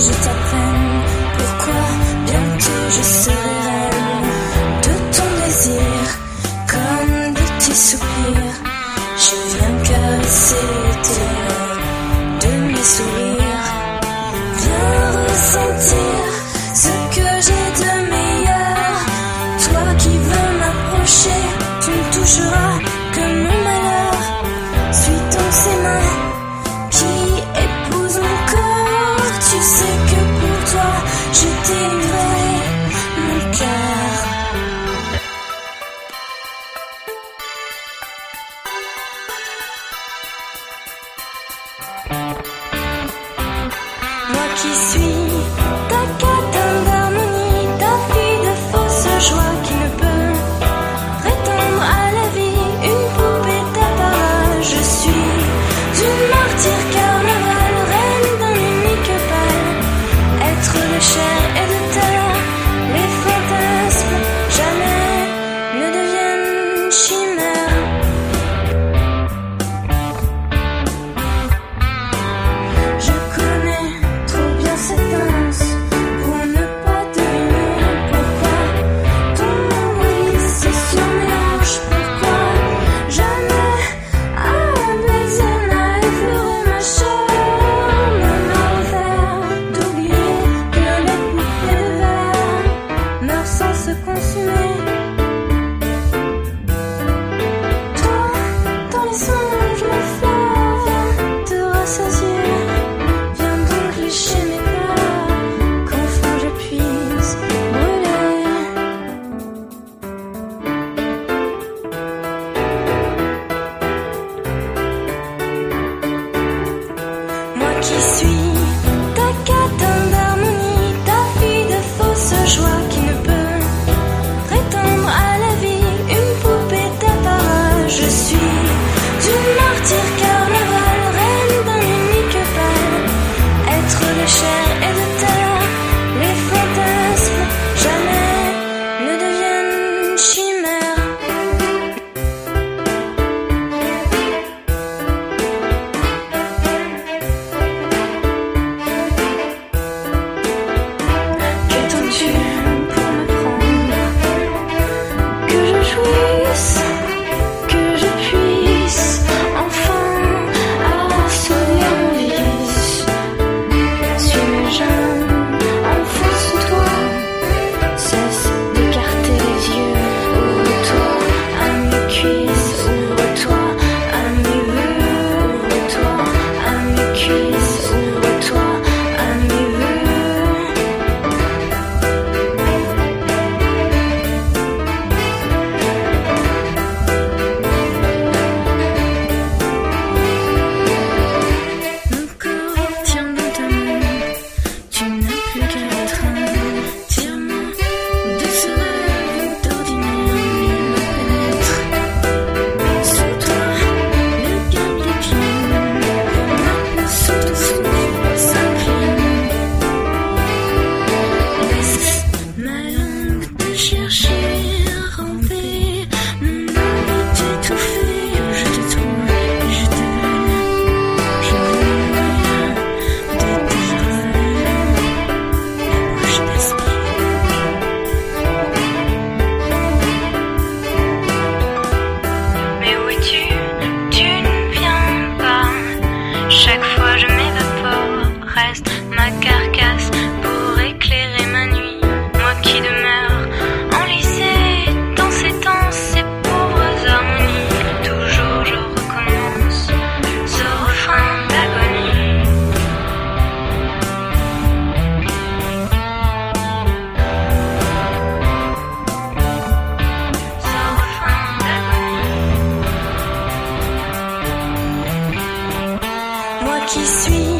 je t'apprenne pourquoi bientôt je serai reine de ton désir, comme de tes soupirs, je viens caresser. qui suis.